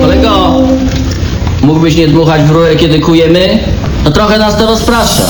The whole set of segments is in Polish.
Kolego, mógłbyś nie dmuchać w rurę, kiedy kujemy? No trochę nas to rozprasza.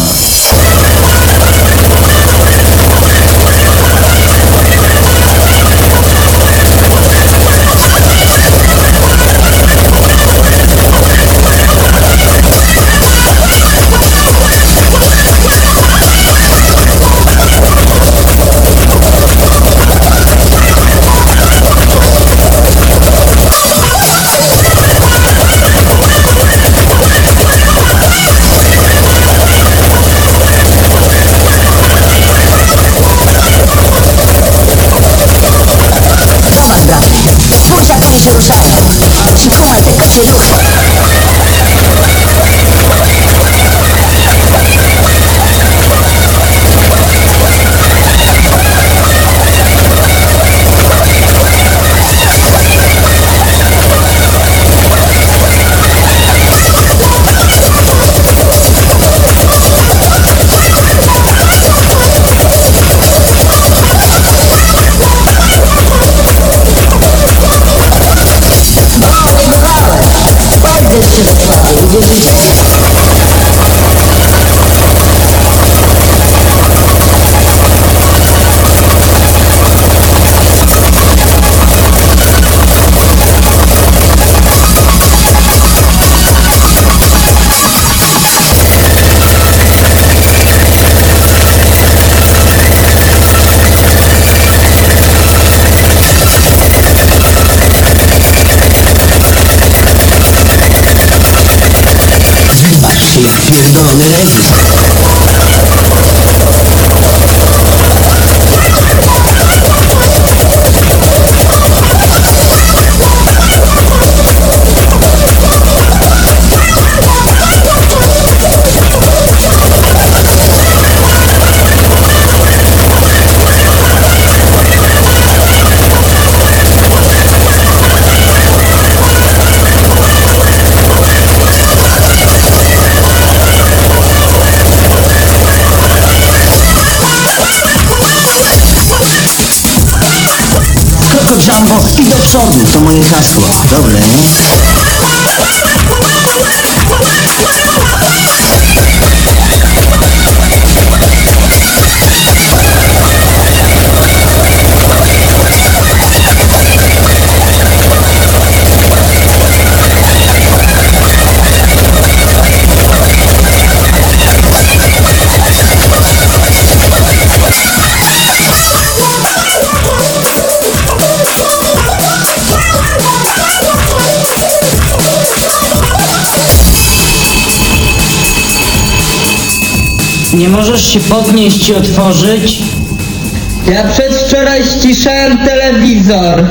Yeah. Jumbo i do przodu, to moje hasło. Dobre, nie? Nie możesz się podnieść i otworzyć? Ja przedwczoraj ściszałem telewizor.